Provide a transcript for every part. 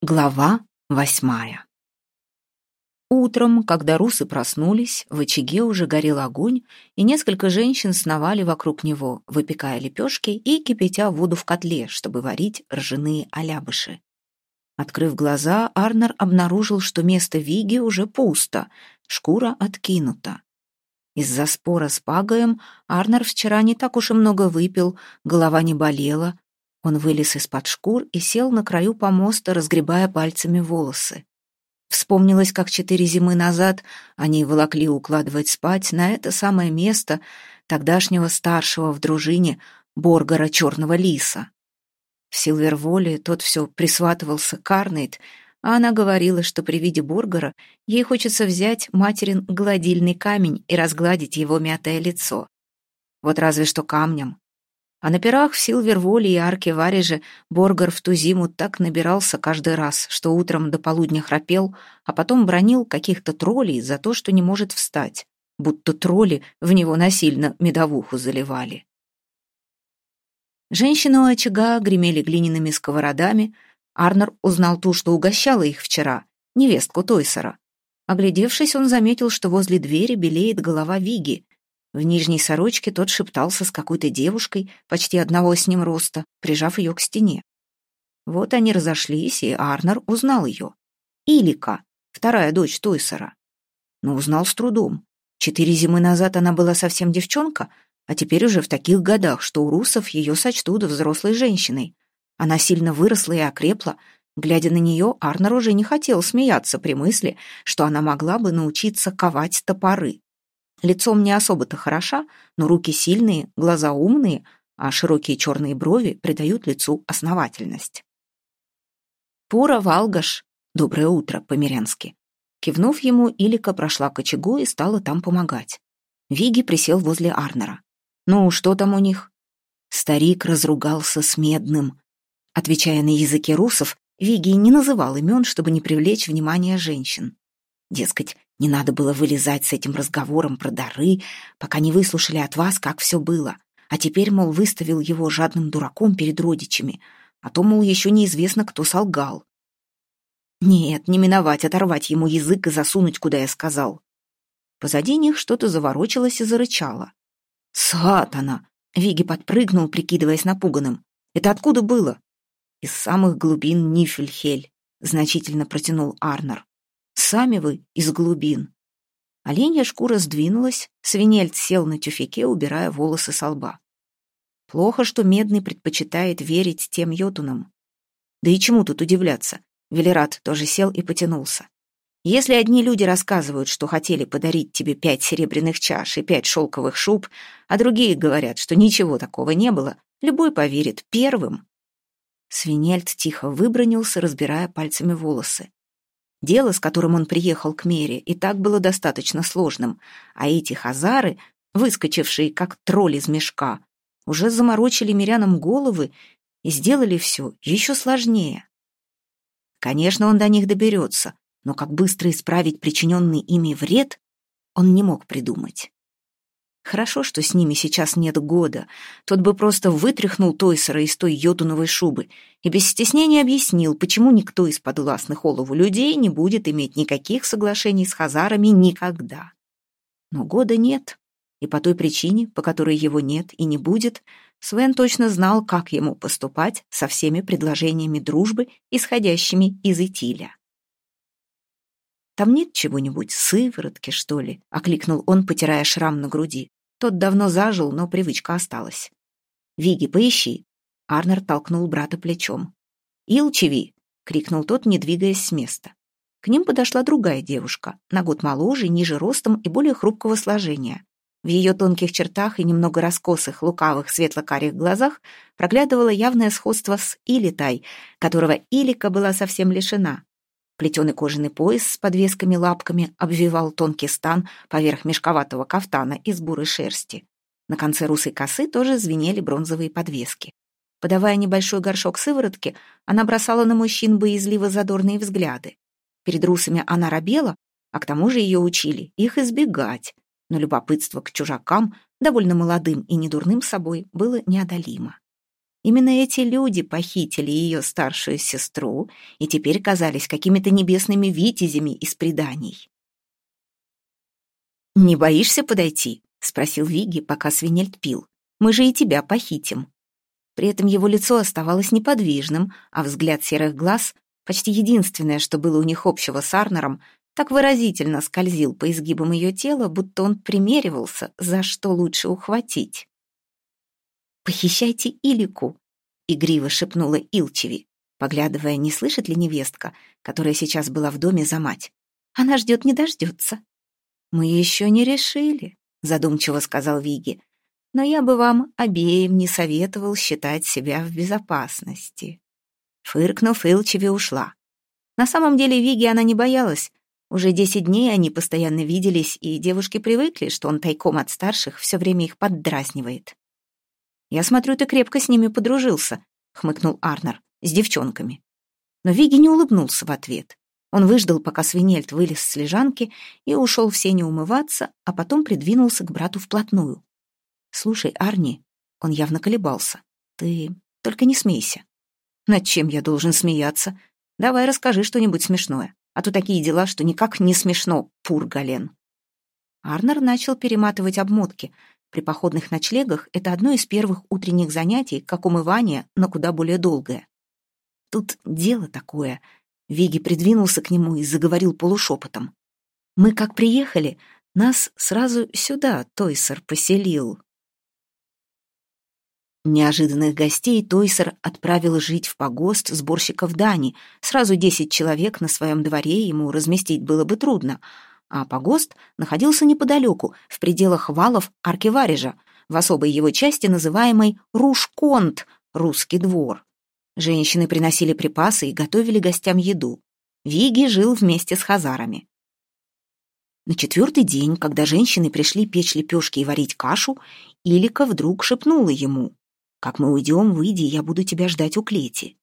Глава восьмая Утром, когда русы проснулись, в очаге уже горел огонь, и несколько женщин сновали вокруг него, выпекая лепешки и кипятя воду в котле, чтобы варить ржаные алябыши. Открыв глаза, Арнер обнаружил, что место Виги уже пусто, шкура откинута. Из-за спора с Пагаем Арнер вчера не так уж и много выпил, голова не болела, он вылез из-под шкур и сел на краю помоста, разгребая пальцами волосы. Вспомнилось, как четыре зимы назад они волокли укладывать спать на это самое место тогдашнего старшего в дружине Боргара Черного Лиса. В Силверволе тот все присватывался Карнейт, а она говорила, что при виде Боргара ей хочется взять материн гладильный камень и разгладить его мятое лицо. Вот разве что камнем, а на пирах в Силверволе и Арке Вареже Боргар в ту зиму так набирался каждый раз, что утром до полудня храпел, а потом бронил каких-то троллей за то, что не может встать, будто тролли в него насильно медовуху заливали. Женщины у очага гремели глиняными сковородами. Арнер узнал ту, что угощала их вчера, невестку Тойсера. Оглядевшись, он заметил, что возле двери белеет голова Виги, в нижней сорочке тот шептался с какой-то девушкой, почти одного с ним роста, прижав ее к стене. Вот они разошлись, и Арнер узнал ее. Илика, вторая дочь Тойсера. Но узнал с трудом. Четыре зимы назад она была совсем девчонка, а теперь уже в таких годах, что у русов ее сочтут взрослой женщиной. Она сильно выросла и окрепла. Глядя на нее, Арнер уже не хотел смеяться при мысли, что она могла бы научиться ковать топоры. Лицом не особо-то хороша, но руки сильные, глаза умные, а широкие черные брови придают лицу основательность. «Пура Валгаш! Доброе утро, по-мирянски!» Кивнув ему, Илика прошла к очагу и стала там помогать. Виги присел возле Арнера. «Ну, что там у них?» Старик разругался с Медным. Отвечая на языке русов, Виги не называл имен, чтобы не привлечь внимание женщин. Дескать, не надо было вылезать с этим разговором про дары, пока не выслушали от вас, как все было. А теперь, мол, выставил его жадным дураком перед родичами. А то, мол, еще неизвестно, кто солгал. Нет, не миновать, оторвать ему язык и засунуть, куда я сказал. Позади них что-то заворочилось и зарычало. «Сатана!» — Виги подпрыгнул, прикидываясь напуганным. «Это откуда было?» «Из самых глубин Нифельхель», — значительно протянул Арнер. Сами вы из глубин. Оленья шкура сдвинулась, свинельт сел на тюфяке, убирая волосы со лба. Плохо, что Медный предпочитает верить тем йотунам. Да и чему тут удивляться? Велерат тоже сел и потянулся. Если одни люди рассказывают, что хотели подарить тебе пять серебряных чаш и пять шелковых шуб, а другие говорят, что ничего такого не было, любой поверит первым. Свинельт тихо выбронился, разбирая пальцами волосы. Дело, с которым он приехал к Мере, и так было достаточно сложным, а эти хазары, выскочившие как тролль из мешка, уже заморочили мирянам головы и сделали все еще сложнее. Конечно, он до них доберется, но как быстро исправить причиненный ими вред, он не мог придумать. Хорошо, что с ними сейчас нет года. Тот бы просто вытряхнул Тойсера из той йодуновой шубы и без стеснения объяснил, почему никто из подвластных Олову людей не будет иметь никаких соглашений с хазарами никогда. Но года нет, и по той причине, по которой его нет и не будет, Свен точно знал, как ему поступать со всеми предложениями дружбы, исходящими из Итиля. «Там нет чего-нибудь, сыворотки, что ли?» — окликнул он, потирая шрам на груди. Тот давно зажил, но привычка осталась. «Виги, поищи!» Арнер толкнул брата плечом. «Илчеви!» — крикнул тот, не двигаясь с места. К ним подошла другая девушка, на год моложе, ниже ростом и более хрупкого сложения. В ее тонких чертах и немного раскосых, лукавых, светло-карих глазах проглядывало явное сходство с Илитай, которого Илика была совсем лишена. Плетеный кожаный пояс с подвесками-лапками обвивал тонкий стан поверх мешковатого кафтана из бурой шерсти. На конце русой косы тоже звенели бронзовые подвески. Подавая небольшой горшок сыворотки, она бросала на мужчин боязливо задорные взгляды. Перед русами она робела, а к тому же ее учили их избегать. Но любопытство к чужакам, довольно молодым и недурным собой, было неодолимо. Именно эти люди похитили ее старшую сестру и теперь казались какими-то небесными витязями из преданий. «Не боишься подойти?» — спросил Виги, пока свинельт пил. «Мы же и тебя похитим». При этом его лицо оставалось неподвижным, а взгляд серых глаз, почти единственное, что было у них общего с Арнером, так выразительно скользил по изгибам ее тела, будто он примеривался, за что лучше ухватить. «Похищайте Илику», — игриво шепнула Илчеви, поглядывая, не слышит ли невестка, которая сейчас была в доме за мать. «Она ждет не дождется». «Мы еще не решили», — задумчиво сказал Виги. «Но я бы вам обеим не советовал считать себя в безопасности». Фыркнув, Илчеви ушла. На самом деле Виги она не боялась. Уже десять дней они постоянно виделись, и девушки привыкли, что он тайком от старших все время их поддразнивает. «Я смотрю, ты крепко с ними подружился», — хмыкнул Арнер, — «с девчонками». Но Виги не улыбнулся в ответ. Он выждал, пока свинельт вылез с лежанки и ушел в сене умываться, а потом придвинулся к брату вплотную. «Слушай, Арни», — он явно колебался, — «ты только не смейся». «Над чем я должен смеяться? Давай расскажи что-нибудь смешное, а то такие дела, что никак не смешно, пур Гален». Арнер начал перематывать обмотки. При походных ночлегах это одно из первых утренних занятий, как умывание, но куда более долгое. Тут дело такое — Виги придвинулся к нему и заговорил полушепотом. «Мы как приехали, нас сразу сюда Тойсер поселил». Неожиданных гостей Тойсер отправил жить в погост сборщиков дани. Сразу десять человек на своем дворе ему разместить было бы трудно. А погост находился неподалеку, в пределах валов Аркеварежа, в особой его части, называемой Рушконт, русский двор. Женщины приносили припасы и готовили гостям еду. Виги жил вместе с хазарами. На четвертый день, когда женщины пришли печь лепешки и варить кашу, Илика вдруг шепнула ему, «Как мы уйдем, выйди, я буду тебя ждать у клети».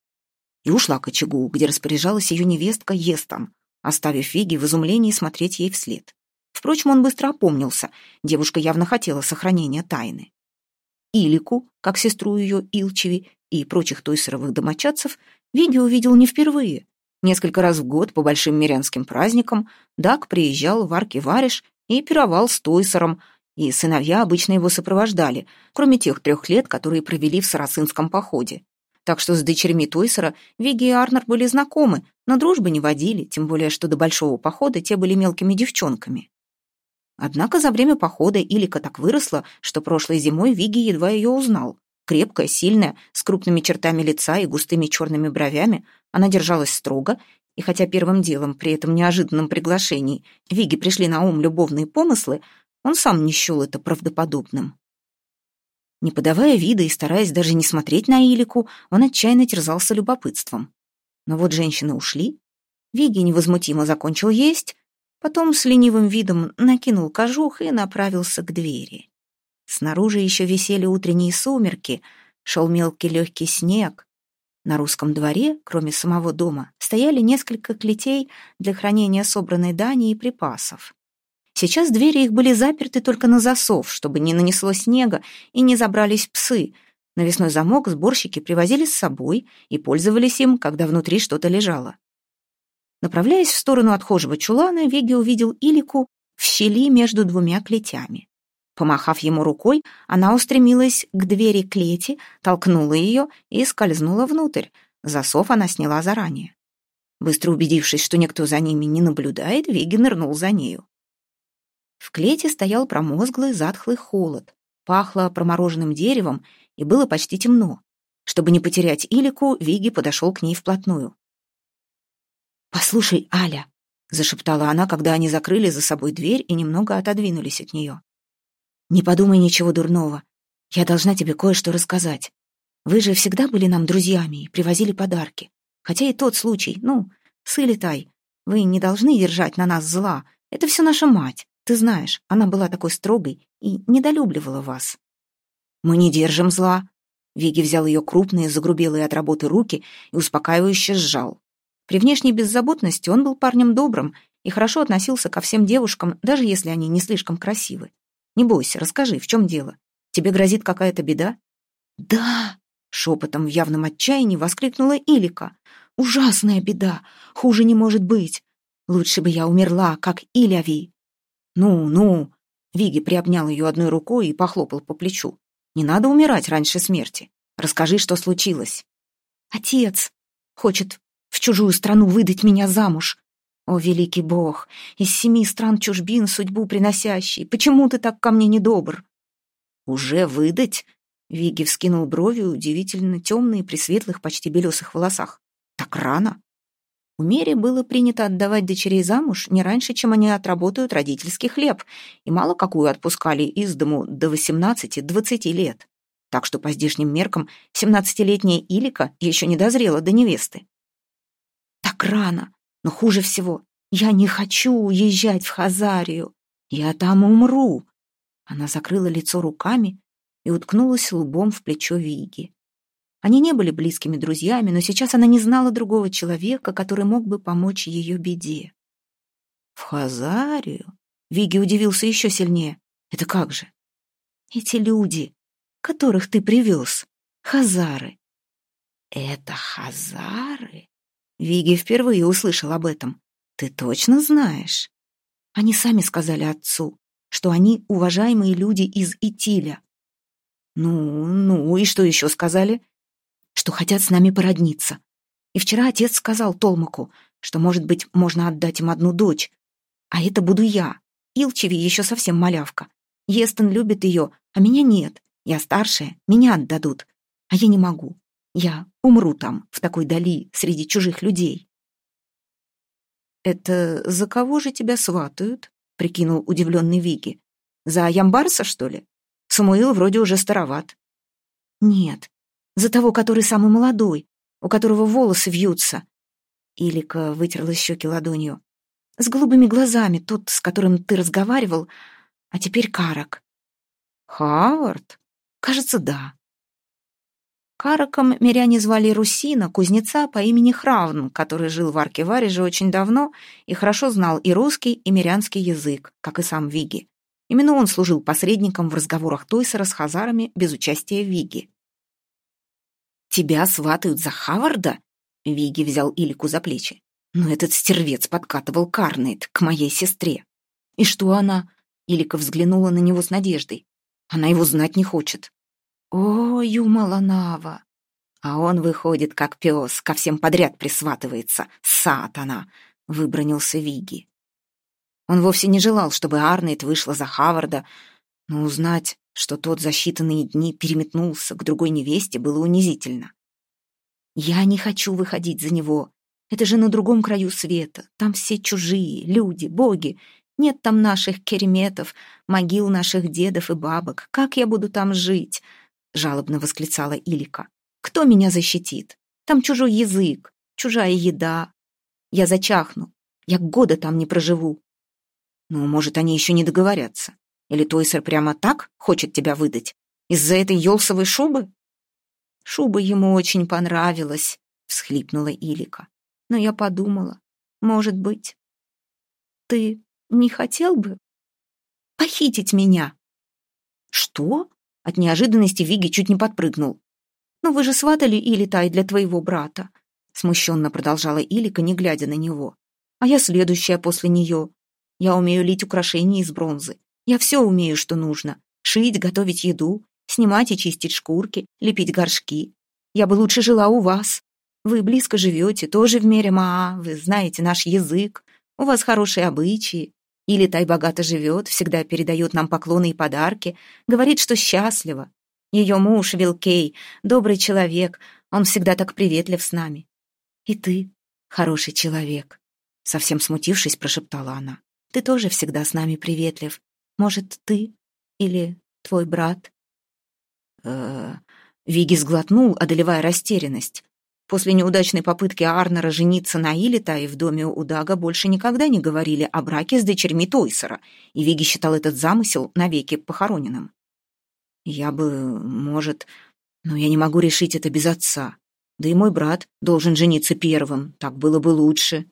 И ушла к очагу, где распоряжалась ее невестка Естан, оставив Виги в изумлении смотреть ей вслед. Впрочем, он быстро опомнился, девушка явно хотела сохранения тайны. Илику, как сестру ее Илчеви, и прочих тойсеровых домочадцев Виги увидел не впервые. Несколько раз в год по большим мирянским праздникам Дак приезжал в Арки-Вариш и пировал с тойсером, и сыновья обычно его сопровождали, кроме тех трех лет, которые провели в сарацинском походе. Так что с дочерьми Тойсера Виги и Арнер были знакомы, но дружбы не водили, тем более что до большого похода те были мелкими девчонками. Однако за время похода Илика так выросла, что прошлой зимой Виги едва ее узнал. Крепкая, сильная, с крупными чертами лица и густыми черными бровями, она держалась строго, и хотя первым делом при этом неожиданном приглашении Виги пришли на ум любовные помыслы, он сам не счел это правдоподобным. Не подавая вида и стараясь даже не смотреть на Илику, он отчаянно терзался любопытством. Но вот женщины ушли, Виги невозмутимо закончил есть, потом с ленивым видом накинул кожух и направился к двери. Снаружи еще висели утренние сумерки, шел мелкий легкий снег. На русском дворе, кроме самого дома, стояли несколько клетей для хранения собранной дани и припасов. Сейчас двери их были заперты только на засов, чтобы не нанесло снега и не забрались псы. Навесной замок сборщики привозили с собой и пользовались им, когда внутри что-то лежало. Направляясь в сторону отхожего чулана, Веги увидел Илику в щели между двумя клетями. Помахав ему рукой, она устремилась к двери клети, толкнула ее и скользнула внутрь. Засов она сняла заранее. Быстро убедившись, что никто за ними не наблюдает, Виги нырнул за нею. В клете стоял промозглый затхлый холод, пахло промороженным деревом и было почти темно. Чтобы не потерять Илику, Виги подошел к ней вплотную. «Послушай, Аля», — зашептала она, когда они закрыли за собой дверь и немного отодвинулись от нее. Не подумай ничего дурного. Я должна тебе кое-что рассказать. Вы же всегда были нам друзьями и привозили подарки. Хотя и тот случай, ну, сылетай. Вы не должны держать на нас зла. Это все наша мать. Ты знаешь, она была такой строгой и недолюбливала вас. Мы не держим зла. Виги взял ее крупные, загрубелые от работы руки и успокаивающе сжал. При внешней беззаботности он был парнем добрым и хорошо относился ко всем девушкам, даже если они не слишком красивы. Не бойся, расскажи, в чем дело? Тебе грозит какая-то беда?» «Да!» Шепотом в явном отчаянии воскликнула Илика. «Ужасная беда! Хуже не может быть! Лучше бы я умерла, как Иляви!» «Ну, ну!» Виги приобнял ее одной рукой и похлопал по плечу. «Не надо умирать раньше смерти. Расскажи, что случилось». «Отец хочет в чужую страну выдать меня замуж. О, великий бог, из семи стран чужбин судьбу приносящий, почему ты так ко мне недобр?» «Уже выдать?» Виги вскинул брови, удивительно темные, при светлых, почти белесых волосах. «Так рано?» У Мери было принято отдавать дочерей замуж не раньше, чем они отработают родительский хлеб, и мало какую отпускали из дому до 18-20 лет. Так что по здешним меркам 17-летняя Илика еще не дозрела до невесты. «Так рано! Но хуже всего, я не хочу уезжать в Хазарию! Я там умру!» Она закрыла лицо руками и уткнулась лбом в плечо Виги. Они не были близкими друзьями, но сейчас она не знала другого человека, который мог бы помочь ее беде. «В Хазарию?» Виги удивился еще сильнее. «Это как же?» «Эти люди, которых ты привез, хазары». «Это хазары?» Виги впервые услышал об этом. «Ты точно знаешь?» Они сами сказали отцу, что они уважаемые люди из Итиля. «Ну, ну, и что еще сказали?» «Что хотят с нами породниться. И вчера отец сказал Толмаку, что, может быть, можно отдать им одну дочь. А это буду я. Илчеви еще совсем малявка. Естон любит ее, а меня нет. Я старшая, меня отдадут. А я не могу. Я умру там, в такой дали, среди чужих людей. «Это за кого же тебя сватают?» — прикинул удивленный Вики. «За Ямбарса, что ли? Самуил вроде уже староват». «Нет, за того, который самый молодой, у которого волосы вьются». Илика вытерла щеки ладонью. «С голубыми глазами, тот, с которым ты разговаривал, а теперь Карак». «Хавард?» «Кажется, да». Караком миряне звали Русина, кузнеца по имени Хравн, который жил в Арке-Вареже очень давно и хорошо знал и русский, и мирянский язык, как и сам Виги. Именно он служил посредником в разговорах Тойсера с хазарами без участия Виги. «Тебя сватают за Хаварда?» Виги взял Илику за плечи. «Но этот стервец подкатывал Карнейт к моей сестре». «И что она?» Илика взглянула на него с надеждой. «Она его знать не хочет». «О, Юмаланава!» А он выходит, как пес, ко всем подряд присватывается. «Сатана!» — выбронился Виги. Он вовсе не желал, чтобы Арнейд вышла за Хаварда, но узнать, что тот за считанные дни переметнулся к другой невесте, было унизительно. «Я не хочу выходить за него. Это же на другом краю света. Там все чужие, люди, боги. Нет там наших кереметов, могил наших дедов и бабок. Как я буду там жить?» жалобно восклицала Илика. «Кто меня защитит? Там чужой язык, чужая еда. Я зачахну, я года там не проживу». «Ну, может, они еще не договорятся. Или Тойсер прямо так хочет тебя выдать? Из-за этой елсовой шубы?» «Шуба ему очень понравилась», — всхлипнула Илика. «Но я подумала, может быть, ты не хотел бы похитить меня?» «Что?» От неожиданности Виги чуть не подпрыгнул. «Но вы же сватали Илитай для твоего брата», смущенно продолжала Илика, не глядя на него. «А я следующая после нее. Я умею лить украшения из бронзы. Я все умею, что нужно. Шить, готовить еду, снимать и чистить шкурки, лепить горшки. Я бы лучше жила у вас. Вы близко живете, тоже в мире Маа, вы знаете наш язык, у вас хорошие обычаи. Или Тай богато живет, всегда передает нам поклоны и подарки, говорит, что счастлива. Ее муж, Вилкей, добрый человек, он всегда так приветлив с нами. И ты, хороший человек, совсем смутившись, прошептала она. Ты тоже всегда с нами приветлив. Может, ты или твой брат? Э Виги сглотнул, одолевая растерянность. После неудачной попытки Арнера жениться на Илита и в доме у Дага больше никогда не говорили о браке с дочерьми Тойсера, и Виги считал этот замысел навеки похороненным. «Я бы, может... Но я не могу решить это без отца. Да и мой брат должен жениться первым, так было бы лучше».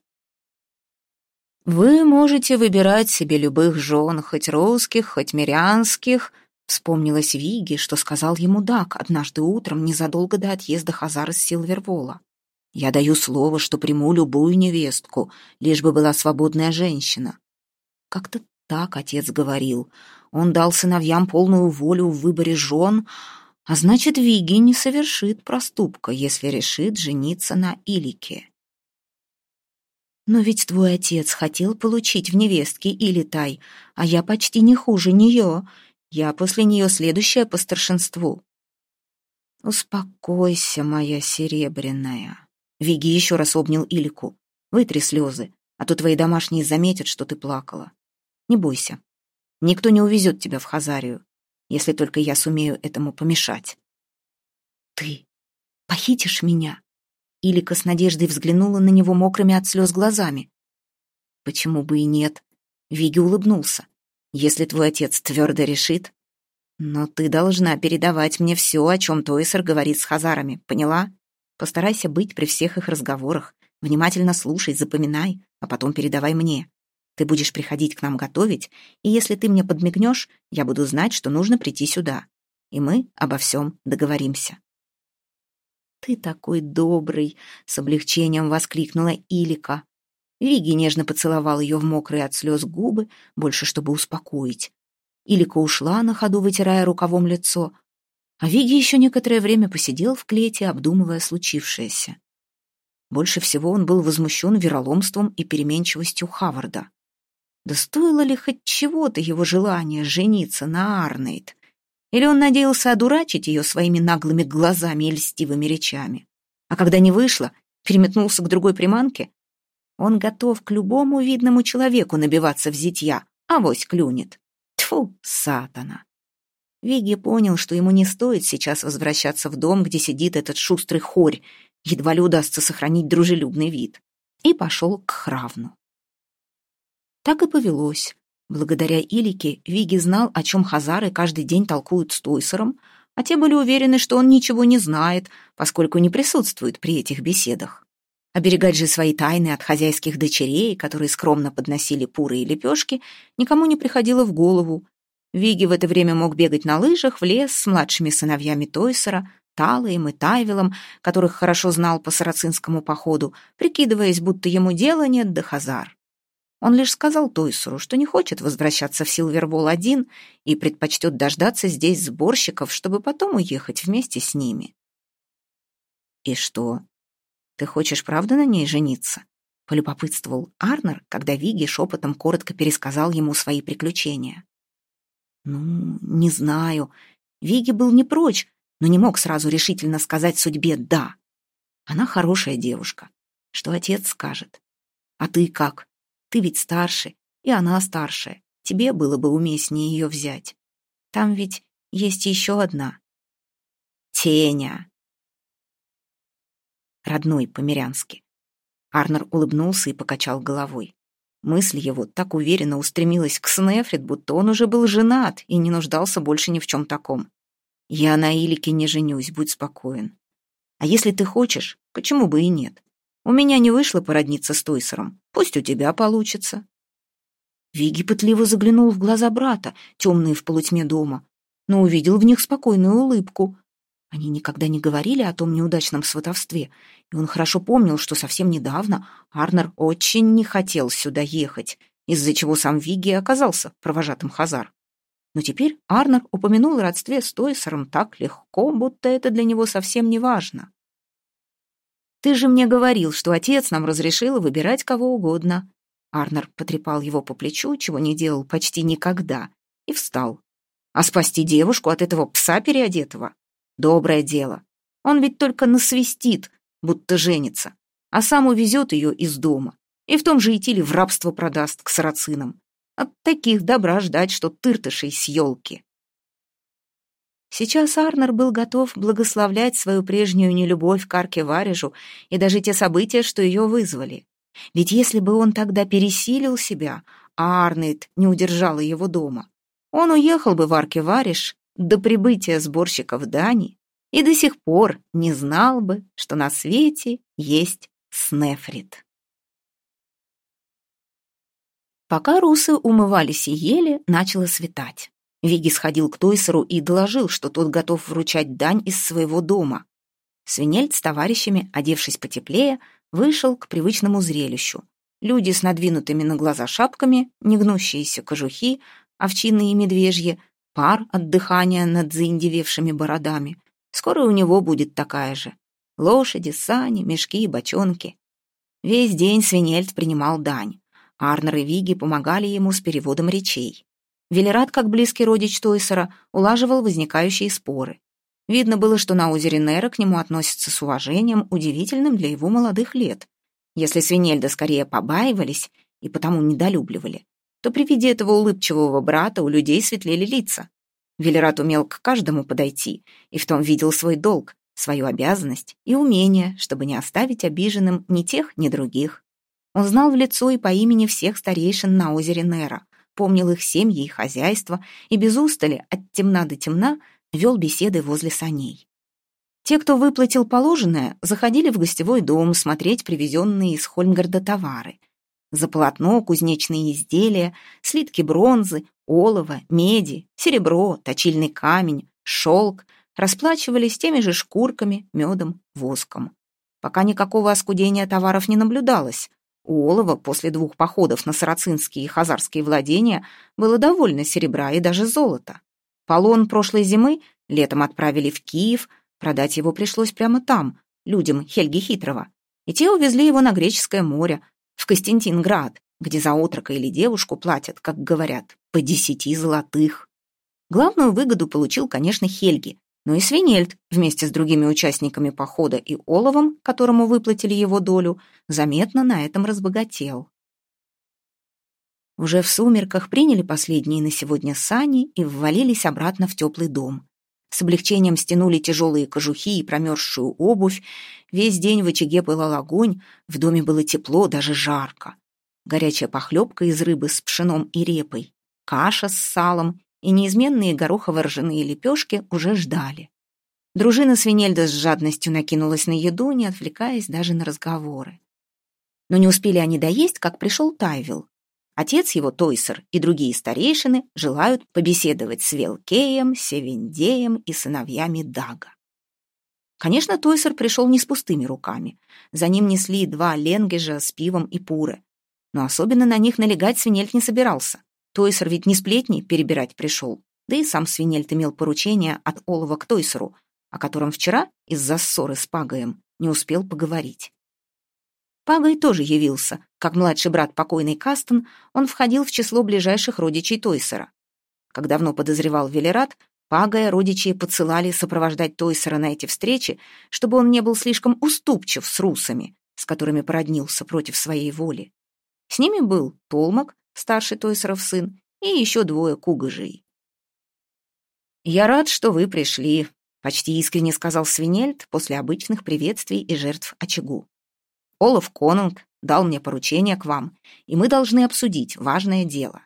«Вы можете выбирать себе любых жен, хоть русских, хоть мирянских», Вспомнилась Виги, что сказал ему Дак однажды утром, незадолго до отъезда Хазар из Силвервола. «Я даю слово, что приму любую невестку, лишь бы была свободная женщина». Как-то так отец говорил. Он дал сыновьям полную волю в выборе жен, а значит, Виги не совершит проступка, если решит жениться на Илике. Но ведь твой отец хотел получить в невестке Илитай, а я почти не хуже нее. Я после нее следующая по старшинству. Успокойся, моя серебряная. Виги еще раз обнял Илику. Вытри слезы, а то твои домашние заметят, что ты плакала. Не бойся. Никто не увезет тебя в Хазарию, если только я сумею этому помешать. Ты похитишь меня? Илика с надеждой взглянула на него мокрыми от слез глазами. «Почему бы и нет?» Виги улыбнулся. «Если твой отец твердо решит...» «Но ты должна передавать мне все, о чем Тойсер говорит с хазарами, поняла? Постарайся быть при всех их разговорах, внимательно слушай, запоминай, а потом передавай мне. Ты будешь приходить к нам готовить, и если ты мне подмигнешь, я буду знать, что нужно прийти сюда. И мы обо всем договоримся». «Ты такой добрый!» — с облегчением воскликнула Илика. Виги нежно поцеловал ее в мокрые от слез губы, больше чтобы успокоить. Илика ушла на ходу, вытирая рукавом лицо, а Виги еще некоторое время посидел в клете, обдумывая случившееся. Больше всего он был возмущен вероломством и переменчивостью Хаварда. Да стоило ли хоть чего-то его желание жениться на Арнейд? Или он надеялся одурачить ее своими наглыми глазами и льстивыми речами? А когда не вышло, переметнулся к другой приманке? Он готов к любому видному человеку набиваться в зитья, а вось клюнет. Тьфу, сатана! Виги понял, что ему не стоит сейчас возвращаться в дом, где сидит этот шустрый хорь, едва ли удастся сохранить дружелюбный вид, и пошел к Хравну. Так и повелось. Благодаря Илике Виги знал, о чем хазары каждый день толкуют с Тойсером, а те были уверены, что он ничего не знает, поскольку не присутствует при этих беседах. Оберегать же свои тайны от хозяйских дочерей, которые скромно подносили пуры и лепешки, никому не приходило в голову. Виги в это время мог бегать на лыжах в лес с младшими сыновьями Тойсера, Талаем и Тайвелом, которых хорошо знал по сарацинскому походу, прикидываясь, будто ему дела нет до хазар. Он лишь сказал Тойсеру, что не хочет возвращаться в Силвербол один и предпочтет дождаться здесь сборщиков, чтобы потом уехать вместе с ними. «И что? Ты хочешь правда на ней жениться?» — полюбопытствовал Арнер, когда Виги шепотом коротко пересказал ему свои приключения. «Ну, не знаю. Виги был не прочь, но не мог сразу решительно сказать судьбе «да». Она хорошая девушка. Что отец скажет? А ты как? Ты ведь старше, и она старшая. Тебе было бы уместнее ее взять. Там ведь есть еще одна. Теня. Родной по-мирянски. Арнер улыбнулся и покачал головой. Мысль его так уверенно устремилась к Снефрит, будто он уже был женат и не нуждался больше ни в чем таком. «Я на Илике не женюсь, будь спокоен. А если ты хочешь, почему бы и нет? У меня не вышло породниться с Тойсером. Пусть у тебя получится». Виги пытливо заглянул в глаза брата, темные в полутьме дома, но увидел в них спокойную улыбку. Они никогда не говорили о том неудачном сватовстве, и он хорошо помнил, что совсем недавно Арнер очень не хотел сюда ехать, из-за чего сам Виги оказался провожатым Хазар. Но теперь Арнер упомянул родстве с Тойсером так легко, будто это для него совсем не важно. «Ты же мне говорил, что отец нам разрешил выбирать кого угодно». Арнер потрепал его по плечу, чего не делал почти никогда, и встал. «А спасти девушку от этого пса переодетого? Доброе дело. Он ведь только насвистит, будто женится, а сам увезет ее из дома и в том же Итиле в рабство продаст к сарацинам. От таких добра ждать, что тыртышей с елки». Сейчас Арнер был готов благословлять свою прежнюю нелюбовь к Арке Варежу и даже те события, что ее вызвали. Ведь если бы он тогда пересилил себя, а Арнейд не удержала его дома, он уехал бы в Арке Вареж до прибытия сборщиков Дани и до сих пор не знал бы, что на свете есть Снефрит. Пока русы умывались и ели, начало светать. Виги сходил к Тойсеру и доложил, что тот готов вручать дань из своего дома. Свинельд с товарищами, одевшись потеплее, вышел к привычному зрелищу. Люди с надвинутыми на глаза шапками, негнущиеся кожухи, овчинные и медвежьи, пар от дыхания над заиндевевшими бородами. Скоро у него будет такая же. Лошади, сани, мешки и бочонки. Весь день Свинельд принимал дань. Арнер и Виги помогали ему с переводом речей. Велерат, как близкий родич Тойсера, улаживал возникающие споры. Видно было, что на озере Нера к нему относятся с уважением, удивительным для его молодых лет. Если Свинельда скорее побаивались и потому недолюбливали, то при виде этого улыбчивого брата у людей светлели лица. Велерат умел к каждому подойти и в том видел свой долг, свою обязанность и умение, чтобы не оставить обиженным ни тех, ни других. Он знал в лицо и по имени всех старейшин на озере Нера, помнил их семьи и хозяйство, и без устали, от темна до темна, вел беседы возле саней. Те, кто выплатил положенное, заходили в гостевой дом смотреть привезенные из Хольмгарда товары. За полотно, кузнечные изделия, слитки бронзы, олова, меди, серебро, точильный камень, шелк расплачивались теми же шкурками, медом, воском. Пока никакого оскудения товаров не наблюдалось, у Олова после двух походов на сарацинские и хазарские владения было довольно серебра и даже золота. Полон прошлой зимы летом отправили в Киев, продать его пришлось прямо там, людям Хельги Хитрого. И те увезли его на Греческое море, в Костянтинград, где за отрока или девушку платят, как говорят, по десяти золотых. Главную выгоду получил, конечно, Хельги, но и Свинельд вместе с другими участниками похода и Оловом, которому выплатили его долю, заметно на этом разбогател. Уже в сумерках приняли последние на сегодня сани и ввалились обратно в теплый дом. С облегчением стянули тяжелые кожухи и промерзшую обувь. Весь день в очаге пылал огонь, в доме было тепло, даже жарко. Горячая похлебка из рыбы с пшеном и репой, каша с салом и неизменные горохово-ржаные лепешки уже ждали. Дружина Свинельда с жадностью накинулась на еду, не отвлекаясь даже на разговоры. Но не успели они доесть, как пришел Тайвил. Отец его, Тойсер, и другие старейшины желают побеседовать с Велкеем, Севиндеем и сыновьями Дага. Конечно, Тойсер пришел не с пустыми руками. За ним несли два ленгежа с пивом и пуры. Но особенно на них налегать Свинельд не собирался. Тойсер ведь не сплетни перебирать пришел. Да и сам Свинельд имел поручение от Олова к Тойсеру, о котором вчера из-за ссоры с Пагаем не успел поговорить. Пагай тоже явился. Как младший брат покойный Кастон, он входил в число ближайших родичей Тойсера. Как давно подозревал Велерат, Пагая родичи подсылали сопровождать Тойсера на эти встречи, чтобы он не был слишком уступчив с русами, с которыми породнился против своей воли. С ними был Толмак, старший Тойсеров сын, и еще двое кугажей. «Я рад, что вы пришли», — почти искренне сказал Свинельд после обычных приветствий и жертв очагу. «Олаф Конунг дал мне поручение к вам, и мы должны обсудить важное дело.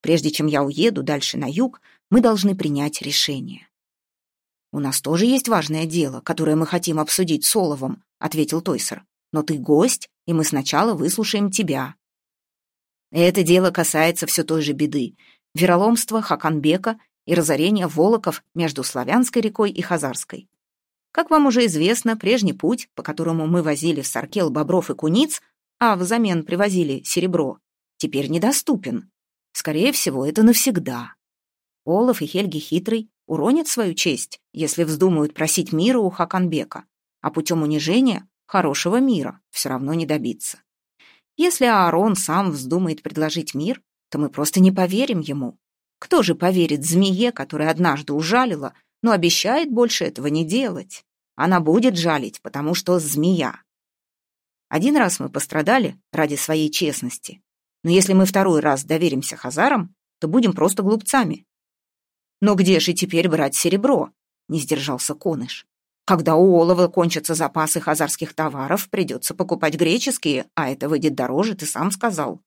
Прежде чем я уеду дальше на юг, мы должны принять решение». «У нас тоже есть важное дело, которое мы хотим обсудить с Оловом», — ответил Тойсер. «Но ты гость, и мы сначала выслушаем тебя». Это дело касается все той же беды — вероломства Хаканбека и разорения Волоков между Славянской рекой и Хазарской. Как вам уже известно, прежний путь, по которому мы возили в Саркел бобров и куниц, а взамен привозили серебро, теперь недоступен. Скорее всего, это навсегда. Олаф и Хельги Хитрый уронят свою честь, если вздумают просить мира у Хаканбека, а путем унижения хорошего мира все равно не добиться. Если Аарон сам вздумает предложить мир, то мы просто не поверим ему. Кто же поверит змее, которая однажды ужалила, но обещает больше этого не делать? Она будет жалить, потому что змея. Один раз мы пострадали ради своей честности, но если мы второй раз доверимся хазарам, то будем просто глупцами. Но где же теперь брать серебро? Не сдержался Коныш. Когда у Олова кончатся запасы хазарских товаров, придется покупать греческие, а это выйдет дороже, ты сам сказал.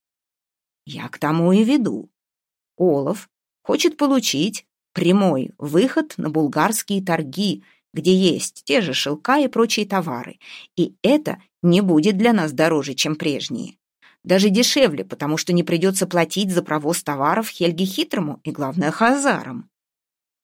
Я к тому и веду. Олов хочет получить прямой выход на булгарские торги, где есть те же шелка и прочие товары, и это не будет для нас дороже, чем прежние. Даже дешевле, потому что не придется платить за провоз товаров Хельге Хитрому и, главное, Хазарам.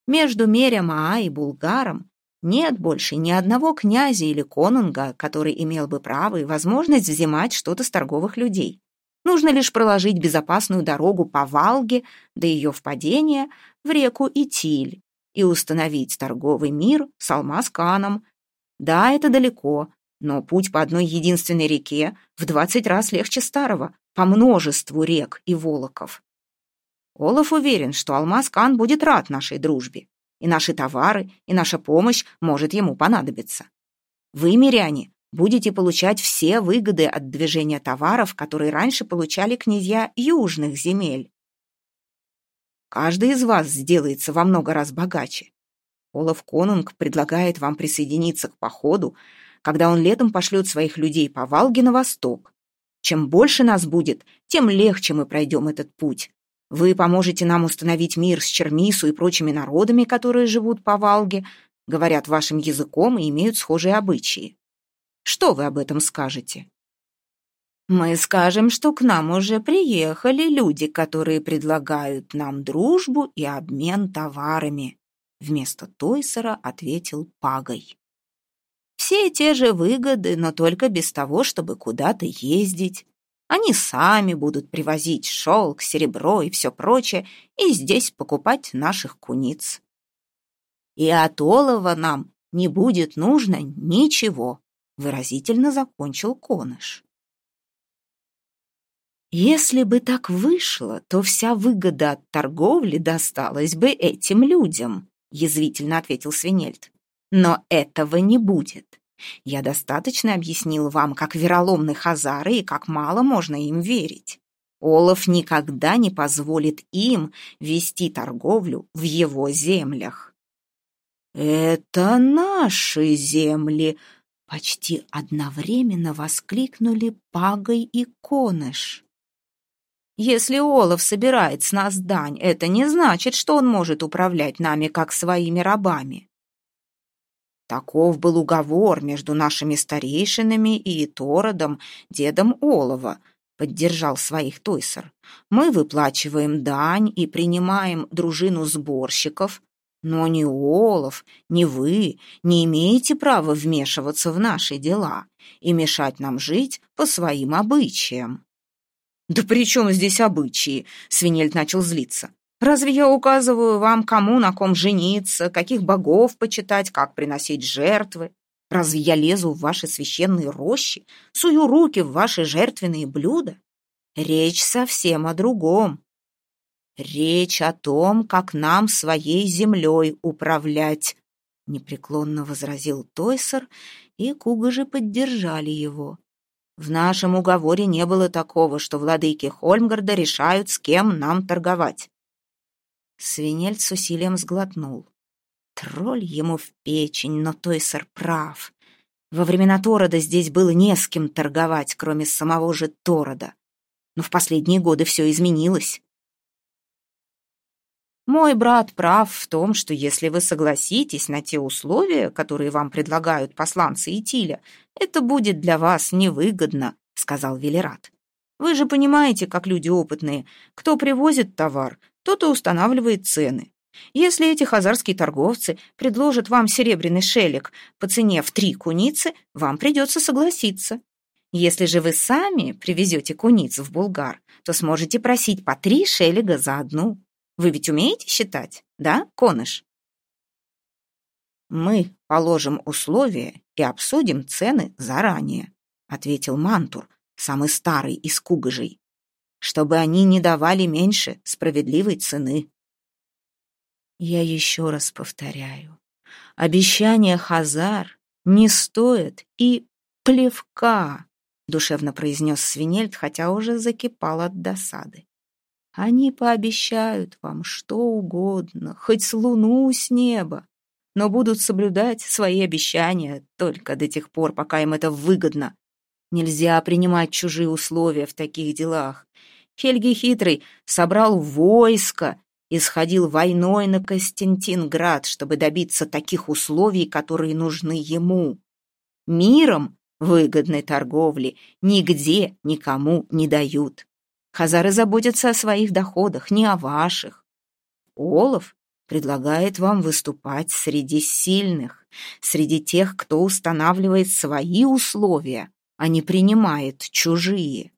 Между Меря и Булгаром нет больше ни одного князя или конунга, который имел бы право и возможность взимать что-то с торговых людей. Нужно лишь проложить безопасную дорогу по Валге до ее впадения в реку Итиль и установить торговый мир с Алмасканом. Да, это далеко, но путь по одной единственной реке в двадцать раз легче старого, по множеству рек и волоков. Олаф уверен, что Алмаз-Кан будет рад нашей дружбе, и наши товары, и наша помощь может ему понадобиться. Вы, миряне, будете получать все выгоды от движения товаров, которые раньше получали князья южных земель. Каждый из вас сделается во много раз богаче. Олаф Конунг предлагает вам присоединиться к походу, когда он летом пошлет своих людей по Валге на восток. Чем больше нас будет, тем легче мы пройдем этот путь. Вы поможете нам установить мир с Чермису и прочими народами, которые живут по Валге, говорят вашим языком и имеют схожие обычаи. Что вы об этом скажете? Мы скажем, что к нам уже приехали люди, которые предлагают нам дружбу и обмен товарами. Вместо Тойсера ответил Пагой. Все те же выгоды, но только без того, чтобы куда-то ездить. Они сами будут привозить шелк, серебро и все прочее, и здесь покупать наших куниц. И от олова нам не будет нужно ничего выразительно закончил Коныш. Если бы так вышло, то вся выгода от торговли досталась бы этим людям, язвительно ответил Свинельд. Но этого не будет. Я достаточно объяснил вам, как вероломны хазары и как мало можно им верить. Олаф никогда не позволит им вести торговлю в его землях. «Это наши земли», Почти одновременно воскликнули Пагой и Коныш. «Если Олаф собирает с нас дань, это не значит, что он может управлять нами, как своими рабами». Таков был уговор между нашими старейшинами и Тородом, дедом Олова, поддержал своих Тойсер. Мы выплачиваем дань и принимаем дружину сборщиков, но ни Олаф, ни вы не имеете права вмешиваться в наши дела и мешать нам жить по своим обычаям. «Да при чем здесь обычаи?» — Свинельд начал злиться. «Разве я указываю вам, кому на ком жениться, каких богов почитать, как приносить жертвы? Разве я лезу в ваши священные рощи, сую руки в ваши жертвенные блюда? Речь совсем о другом. Речь о том, как нам своей землей управлять, непреклонно возразил Тойсер, и кугажи поддержали его. В нашем уговоре не было такого, что владыки Хольмгарда решают, с кем нам торговать. Свинельд с усилием сглотнул. Тролль ему в печень, но Тойсер прав. Во времена Торода здесь было не с кем торговать, кроме самого же Торода. Но в последние годы все изменилось. Мой брат прав в том, что если вы согласитесь на те условия, которые вам предлагают посланцы Итиля, это будет для вас невыгодно, сказал Велерат. Вы же понимаете, как люди опытные, кто привозит товар, тот и устанавливает цены. Если эти хазарские торговцы предложат вам серебряный шелек по цене в три куницы, вам придется согласиться. Если же вы сами привезете куниц в Булгар, то сможете просить по три шелега за одну. Вы ведь умеете считать, да, Коныш? Мы положим условия и обсудим цены заранее, ответил Мантур, самый старый из кугажей, чтобы они не давали меньше справедливой цены. Я еще раз повторяю, обещания Хазар не стоят и плевка, душевно произнес Свинельд, хотя уже закипал от досады. Они пообещают вам что угодно, хоть луну с неба, но будут соблюдать свои обещания только до тех пор, пока им это выгодно. Нельзя принимать чужие условия в таких делах. Хельги Хитрый собрал войско и сходил войной на Костянтинград, чтобы добиться таких условий, которые нужны ему. Миром выгодной торговли нигде никому не дают. Хазары заботятся о своих доходах, не о ваших. Олаф предлагает вам выступать среди сильных, среди тех, кто устанавливает свои условия, а не принимает чужие.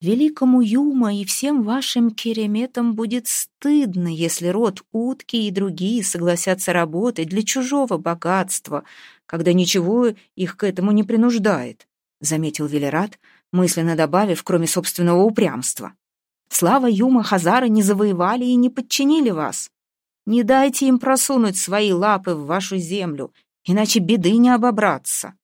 Великому Юма и всем вашим кереметам будет стыдно, если род утки и другие согласятся работать для чужого богатства, когда ничего их к этому не принуждает, — заметил Велерат, мысленно добавив, кроме собственного упрямства. Слава Юма Хазара не завоевали и не подчинили вас. Не дайте им просунуть свои лапы в вашу землю, иначе беды не обобраться.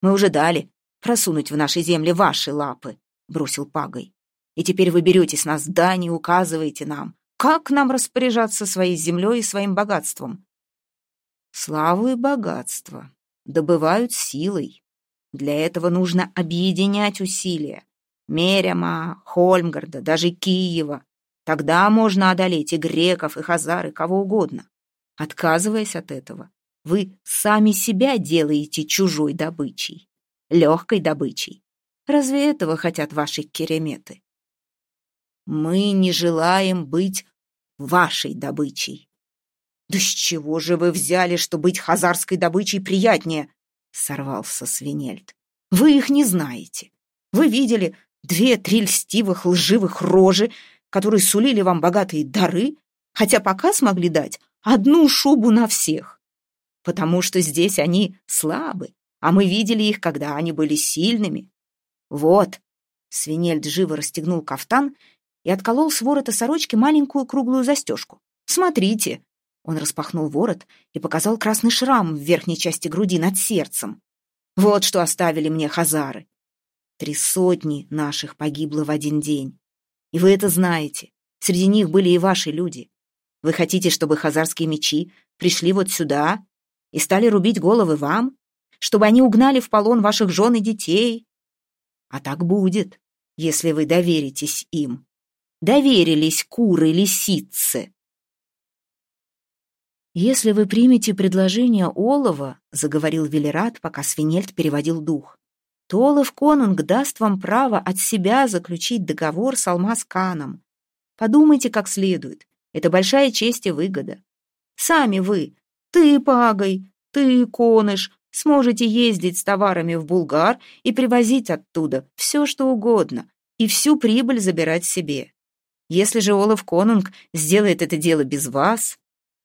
Мы уже дали просунуть в нашей земле ваши лапы, — бросил Пагой. «И теперь вы берете с нас дань и указываете нам, как нам распоряжаться своей землей и своим богатством». «Славу и богатство добывают силой. Для этого нужно объединять усилия. Меряма, Хольмгарда, даже Киева. Тогда можно одолеть и греков, и хазар, и кого угодно. Отказываясь от этого, вы сами себя делаете чужой добычей, легкой добычей, Разве этого хотят ваши кереметы? Мы не желаем быть вашей добычей. Да с чего же вы взяли, что быть хазарской добычей приятнее? Сорвался Свинельд. Вы их не знаете. Вы видели две-три льстивых лживых рожи, которые сулили вам богатые дары, хотя пока смогли дать одну шубу на всех. Потому что здесь они слабы, а мы видели их, когда они были сильными. «Вот!» Свинельд живо расстегнул кафтан и отколол с ворота сорочки маленькую круглую застежку. «Смотрите!» Он распахнул ворот и показал красный шрам в верхней части груди над сердцем. «Вот что оставили мне хазары. Три сотни наших погибло в один день. И вы это знаете. Среди них были и ваши люди. Вы хотите, чтобы хазарские мечи пришли вот сюда и стали рубить головы вам? Чтобы они угнали в полон ваших жен и детей, а так будет, если вы доверитесь им. Доверились куры-лисицы. «Если вы примете предложение Олова, — заговорил Велерат, пока Свинельд переводил дух, — то Олов Конунг даст вам право от себя заключить договор с Алмаз-Каном. Подумайте как следует. Это большая честь и выгода. Сами вы, ты, Пагой, ты, Коныш, Сможете ездить с товарами в Булгар и привозить оттуда все, что угодно, и всю прибыль забирать себе. Если же Олаф Конунг сделает это дело без вас,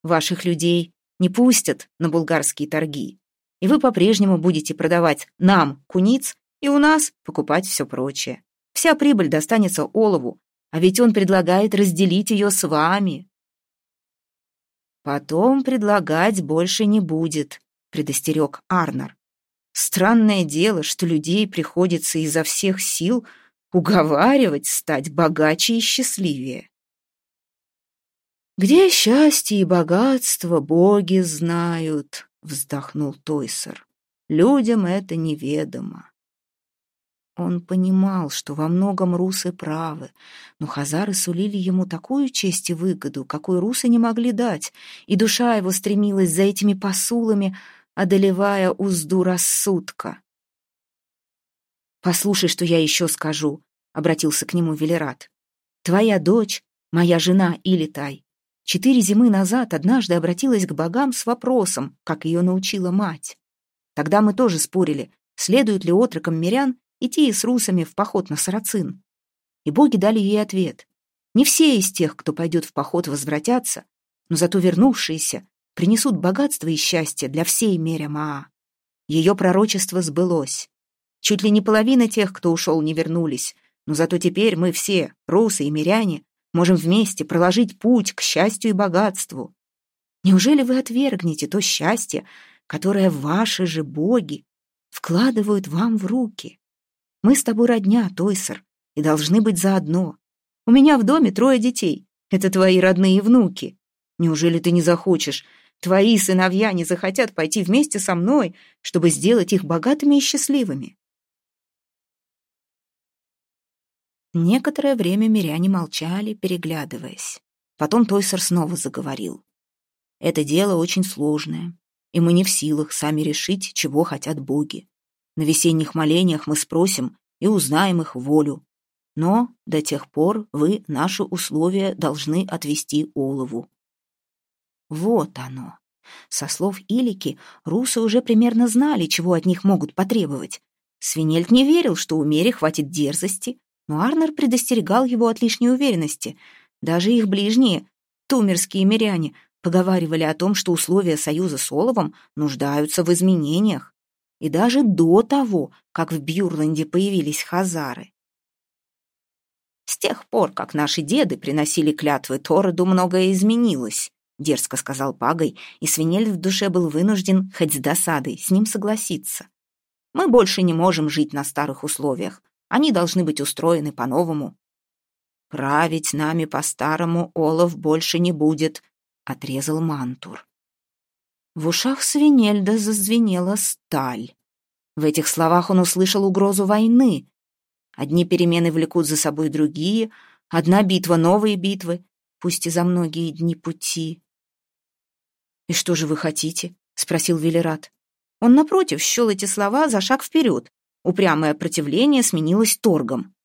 ваших людей не пустят на булгарские торги, и вы по-прежнему будете продавать нам куниц и у нас покупать все прочее. Вся прибыль достанется Олову, а ведь он предлагает разделить ее с вами. Потом предлагать больше не будет, предостерег Арнер. Странное дело, что людей приходится изо всех сил уговаривать стать богаче и счастливее. «Где счастье и богатство, боги знают», — вздохнул Тойсер. «Людям это неведомо». Он понимал, что во многом русы правы, но хазары сулили ему такую честь и выгоду, какой русы не могли дать, и душа его стремилась за этими посулами одолевая узду рассудка. «Послушай, что я еще скажу», — обратился к нему Велерат. «Твоя дочь, моя жена Илитай, четыре зимы назад однажды обратилась к богам с вопросом, как ее научила мать. Тогда мы тоже спорили, следует ли отрокам мирян идти с русами в поход на Сарацин. И боги дали ей ответ. Не все из тех, кто пойдет в поход, возвратятся, но зато вернувшиеся принесут богатство и счастье для всей Мерямаа. Ее пророчество сбылось. Чуть ли не половина тех, кто ушел, не вернулись, но зато теперь мы все, русы и миряне, можем вместе проложить путь к счастью и богатству. Неужели вы отвергнете то счастье, которое ваши же боги вкладывают вам в руки? Мы с тобой родня, Тойсер, и должны быть заодно. У меня в доме трое детей. Это твои родные внуки. Неужели ты не захочешь Твои сыновья не захотят пойти вместе со мной, чтобы сделать их богатыми и счастливыми. Некоторое время миряне молчали, переглядываясь. Потом Тойсер снова заговорил. «Это дело очень сложное, и мы не в силах сами решить, чего хотят боги. На весенних молениях мы спросим и узнаем их волю. Но до тех пор вы наши условия должны отвести Олову. Вот оно. Со слов Илики, русы уже примерно знали, чего от них могут потребовать. Свинельд не верил, что у Мери хватит дерзости, но Арнер предостерегал его от лишней уверенности. Даже их ближние, тумерские миряне, поговаривали о том, что условия союза с Оловом нуждаются в изменениях. И даже до того, как в Бьюрланде появились хазары. «С тех пор, как наши деды приносили клятвы Тороду, многое изменилось», — дерзко сказал Пагой, и Свинель в душе был вынужден, хоть с досадой, с ним согласиться. «Мы больше не можем жить на старых условиях. Они должны быть устроены по-новому». «Править нами по-старому Олаф больше не будет», — отрезал Мантур. В ушах Свинельда зазвенела сталь. В этих словах он услышал угрозу войны. Одни перемены влекут за собой другие, одна битва — новые битвы, пусть и за многие дни пути. «И что же вы хотите?» — спросил Велерат. Он, напротив, счел эти слова за шаг вперед. Упрямое противление сменилось торгом.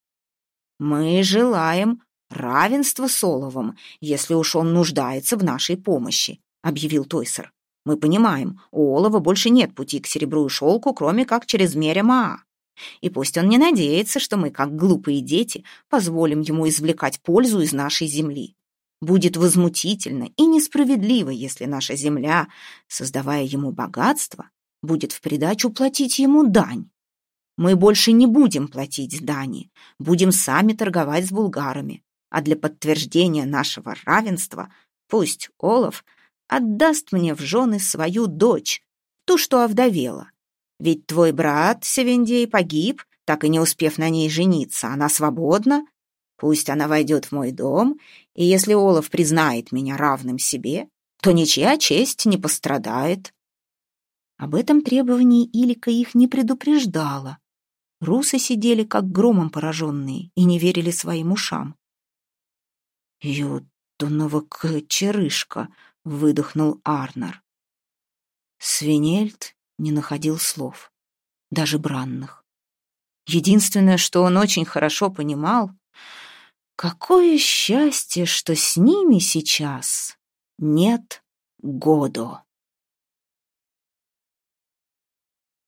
«Мы желаем равенства с Оловом, если уж он нуждается в нашей помощи», — объявил Тойсер. «Мы понимаем, у Олова больше нет пути к серебру и шелку, кроме как через Меря И пусть он не надеется, что мы, как глупые дети, позволим ему извлекать пользу из нашей земли. Будет возмутительно и несправедливо, если наша земля, создавая ему богатство, будет в придачу платить ему дань. Мы больше не будем платить дани, будем сами торговать с булгарами. А для подтверждения нашего равенства пусть Олаф отдаст мне в жены свою дочь, ту, что овдовела. Ведь твой брат Севендей погиб, так и не успев на ней жениться. Она свободна. Пусть она войдет в мой дом, и если Олаф признает меня равным себе, то ничья честь не пострадает. Об этом требовании Илика их не предупреждала. Русы сидели как громом пораженные и не верили своим ушам. «Ютунова черышка!» — выдохнул Арнер. Свинельд не находил слов, даже бранных. Единственное, что он очень хорошо понимал, какое счастье, что с ними сейчас нет Годо.